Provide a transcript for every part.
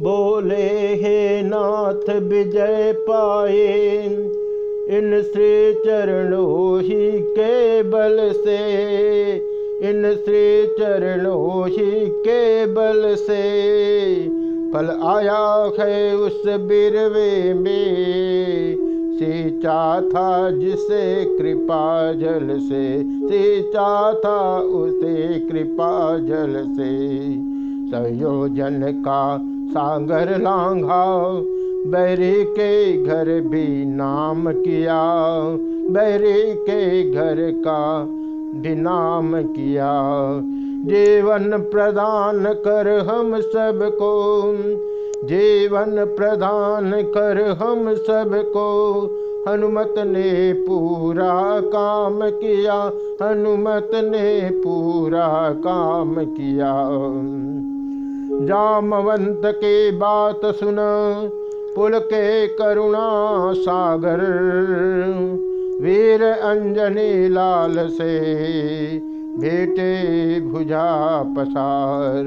बोले, हे नाथ, विजय पाए। इन श्री चरणों ही के बल से। इन श्री चरणों ही के बल से। फल आया है उस बिरवे में। सींचा था जिसे कृपा जल से। सींचा था उसे कृपा जल से। संयोजन का सागर लांघा, बैरी के घर भी नाम किया, बैरी के घर का भी नाम किया। जीवन प्रदान कर हम सबको, जीवन प्रदान कर हम सबको। हनुमत ने पूरा काम किया, हनुमत ने पूरा काम किया। जामवंत के बात सुन, पुल के करुणा सागर। वीर अंजनी लाल से बेटे भुजा पसार।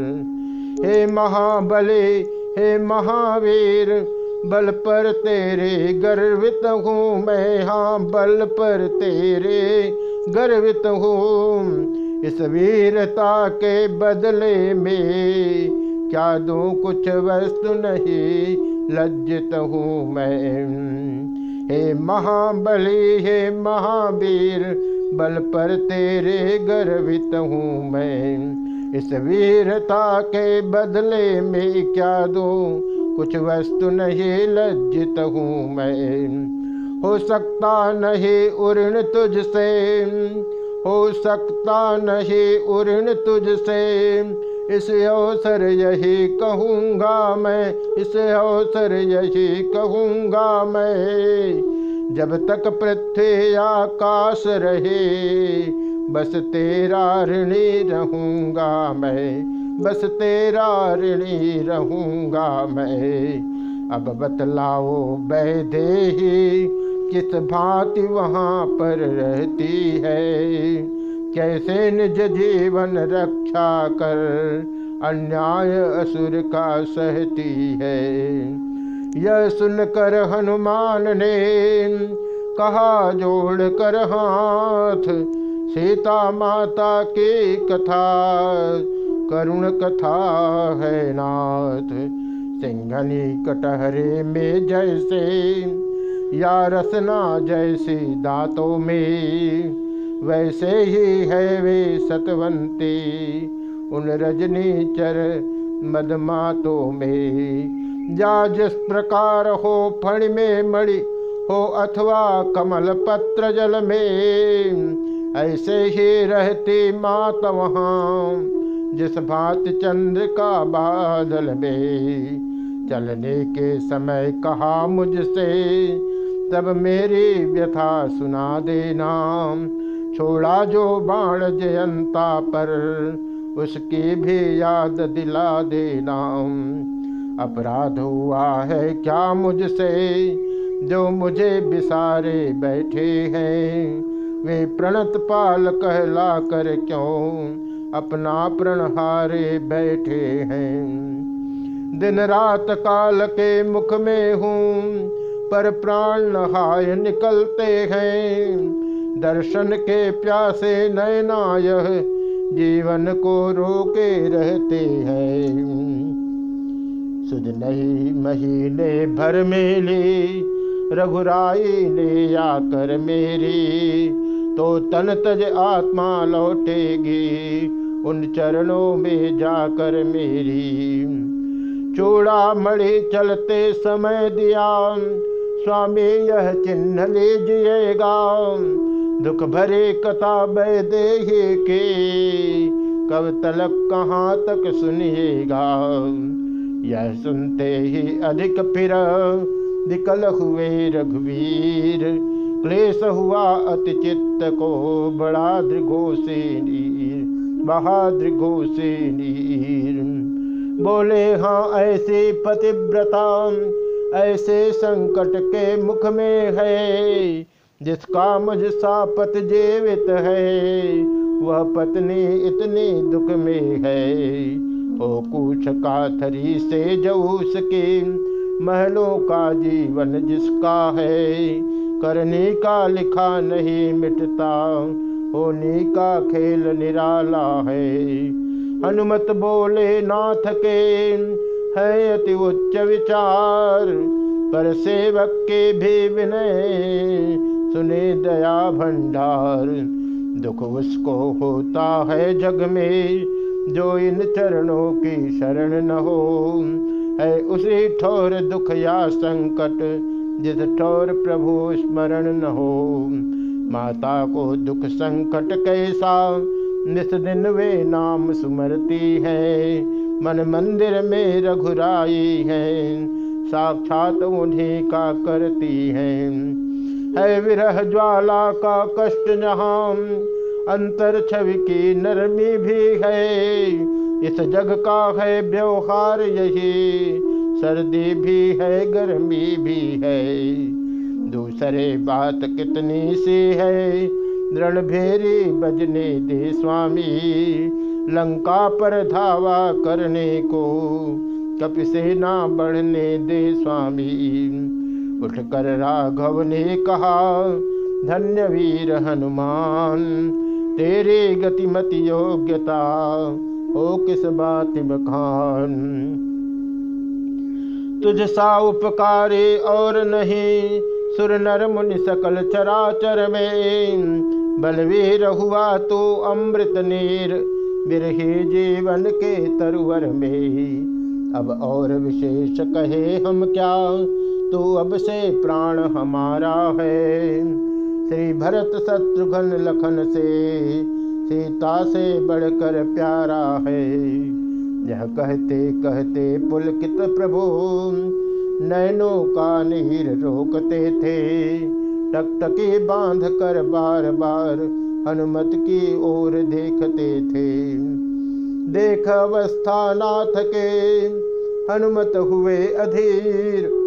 हे महाबले, हे महावीर, बल पर तेरे गर्वित हूँ मैं। हाँ बल पर तेरे गर्वित हूँ। इस वीरता के बदले में क्या दूँ कुछ वस्तु नहीं, लज्जित हूँ मैं। हे महाबली, हे महावीर, बल पर तेरे गर्वित हूँ मैं। इस वीरता के बदले में क्या दूँ कुछ वस्तु नहीं, लज्जित हूँ मैं। हो सकता नहीं उर्ण तुझसे, हो सकता नहीं उर्ण तुझसे इस अवसर यही कहूँगा मैं, इस अवसर यही कहूँगा मैं। जब तक पृथ्वी आकाश रहे, बस तेरा ऋणी रहूँगा मैं, बस तेरा ऋणी रहूँगा मैं। अब बतलाओ वैदेही किस भांति वहाँ पर रहती है? कैसे निज जीवन रक्षा कर अन्याय असुर का सहती है। यह सुनकर हनुमान ने कहा, जोड़ कर हाथ, सीता माता की कथा, करुण कथा है नाथ। सिंघनी कटहरे में जैसे, या रसना जैसी दांतों में वैसे ही है वे सतवंती। उन रजनी चर मदमातों में जा जिस प्रकार हो फण में मणि, हो अथवा कमल पत्र जल में, ऐसे ही रहती मात वहाँ, जिस भात चंद्र का बादल में। चलने के समय कहा मुझसे, तब मेरी व्यथा सुना देना छोड़ा जो बाण जयंता पर, उसकी भी याद दिला देना। अपराध हुआ है क्या मुझसे, जो मुझे बिसारे बैठे हैं? वे प्रणत पाल कहला कर क्यों अपना प्रण हारे बैठे हैं? दिन रात काल के मुख में हूँ, पर प्राण नहाय निकलते हैं। दर्शन के प्यासे नयनाय जीवन को रोके रहते हैं। सुध नहीं महीने भर में ली रघुराई ले आकर मेरी तो तन तज आत्मा लौटेगी, उन चरणों में जाकर मेरी। चूड़ा मणि चलते समय दिया, स्वामी यह चिन्ह लीजिएगा। दुख भरे कथा वैदेही के। कब तलक कहाँ तक सुनिएगा यह सुनते ही अधिक फिर विकल हुए रघुवीर। क्लेश हुआ अति चित्त को बड़ा बहादृघो से नीर। बोले हाँ ऐसे पतिव्रता, ऐसे संकट के मुख में है। जिसका मुझ सा पत जीवित है, वह पत्नी इतनी दुख में है। ओ कुछ काथरी से जऊस के महलों का जीवन जिसका है, करने का लिखा नहीं मिटता। होने का खेल निराला है। हनुमत बोले, नाथ के है अति उच्च विचार, पर सेवक के भी विनय सुने दया भंडार, दुख उसको होता है जग में, जो इन चरणों की शरण न हो। है उसी ठोर दुख या संकट, जिस ठोर प्रभु स्मरण न हो। माता को दुख संकट कैसा निस दिन वे नाम सुमरती है। मन मंदिर में रघुराई है, साक्षात उन्हीं का करती है। है विरह ज्वाला का कष्ट जहाँ अंतर छवि की नरमी भी है। इस जग का है व्यवहार यही, सर्दी भी है, गर्मी भी है। दूसरे बात कितनी सी है दृढ़ भेरी बजने दे स्वामी, लंका पर धावा करने को कप से ना बढ़ने दे स्वामी। उठकर राघव ने कहा, धन्य वीर हनुमान, तेरे गतिमति योग्यता, ओ किस बात बखान? तुझ सा उपकारे और नहीं, सुर नर मुनि सकल चराचर में, बलवीर हुआ तो अमृत नीर, बिरहे जीवन के तरुवर में अब और विशेष कहे हम क्या तो अब से प्राण हमारा है। श्री भरत शत्रुघ्न लखन से, सीता से बढ़कर प्यारा है। यह कहते कहते पुलकित प्रभु नैनों का नीर रोकते थे। टकटकी बाँध कर बार बार हनुमत की ओर देखते थे। देख अवस्था नाथ के हनुमत हुए अधीर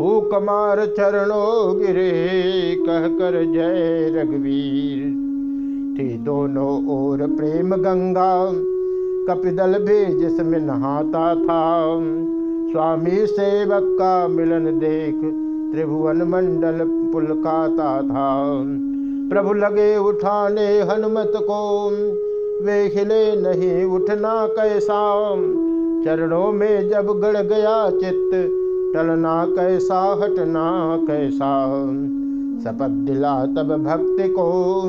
हो कमार चरणों गिरे कह कर जय रघुवीर। थी दोनों ओर प्रेम गंगा, कपिदल भी जिसमें नहाता था। स्वामी सेवक का मिलन देख त्रिभुवन मंडल पुलकाता था। प्रभु लगे उठाने हनुमत को, वे हिले नहीं उठना कैसा। चरणों में जब गड़ गया चित्त टलना कैसा हटना कैसा। शपथ दिला तब भक्ति को,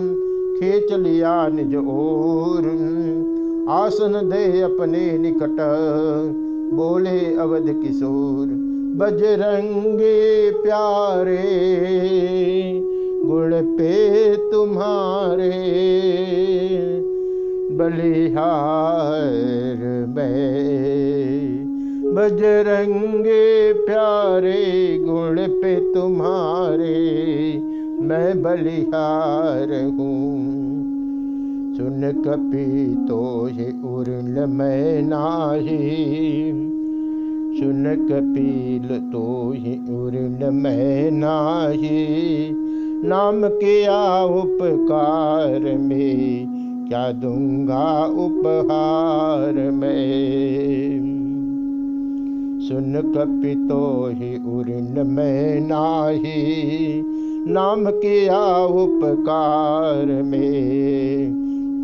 खींच लिया निज ओर। आसन दे अपने निकट, बोले अवध किशोर, बजरंगे प्यारे, गुण पे तुम्हारे। बलिहार में बजरंगे प्यारे गुण पे तुम्हारे, मैं बलिहार हूँ। सुन कपी तो ही उर्ल मैं नाही। सुन कपील तो ही उर्ल मैं नाही। नाम किया उपकार में, क्या दूँगा उपहार में? सुन कपितो ही उऋण में नाही। नाम किया उपकार में,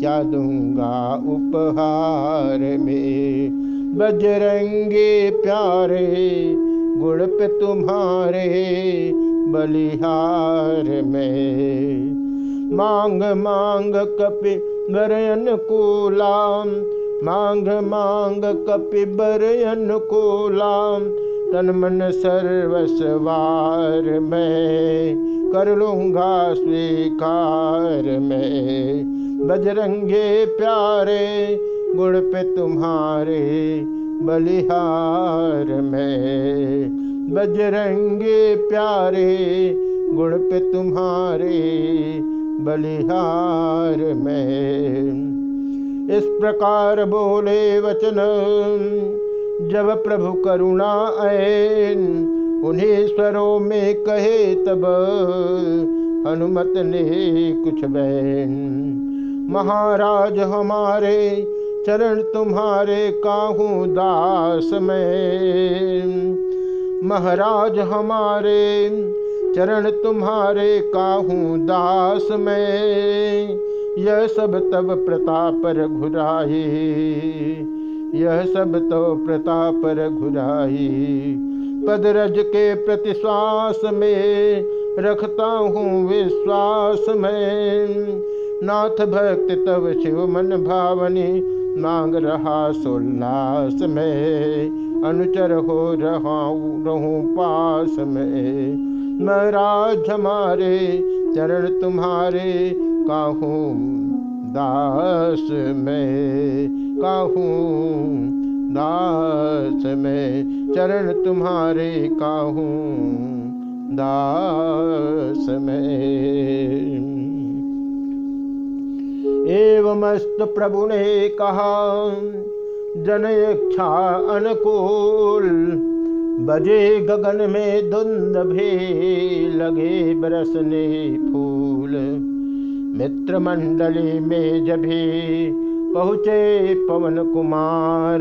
क्या दूँगा उपहार में? बजरंगे प्यारे, गुण पे तुम्हारे बलिहार में। मांग मांग कपि वरयन कूलाम मांग मांग कपिबर अनुकूलाम तन मन सर्वस्वार में। कर लूँगा स्वीकार में। बजरंगे प्यारे, गुण पे तुम्हारे बलिहार में। बजरंगे प्यारे, गुण पे तुम्हारे बलिहार में। इस प्रकार बोले वचन। जब प्रभु करुणा ऐन उन्हें स्वरों में कहे तब हनुमत ने कुछ बहन महाराज हमारे चरण तुम्हारे काहू दास में महाराज हमारे चरण तुम्हारे काहू दास में यह सब तब प्रताप घुराई यह सब तो प्रताप घुराई पदरज के प्रतिश्वास में रखता हूँ विश्वास में। नाथ भक्त तब शिव मन भावनी मांग रहा सोल्लास में। अनुचर हो रहा रहूँ पास में। महाराज हमारे चरण तुम्हारे काहूँ, दास में काहूँ, दास में चरण तुम्हारे काहूँ, दास में। एवमस्त प्रभु ने कहा जन इच्छा अनुकूल, बजे गगन में धुंद भी लगे बरसने फूल। मित्र मंडली में जभी पहुँचे पवन कुमार।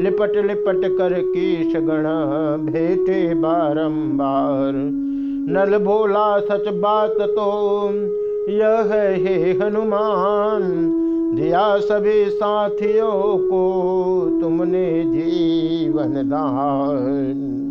लिपट लिपट कर कीश गण भेटे बारंबार। नल भोला सच बात तो यह है हे हनुमान। दिया सभी साथियों को तुमने जीवन दान।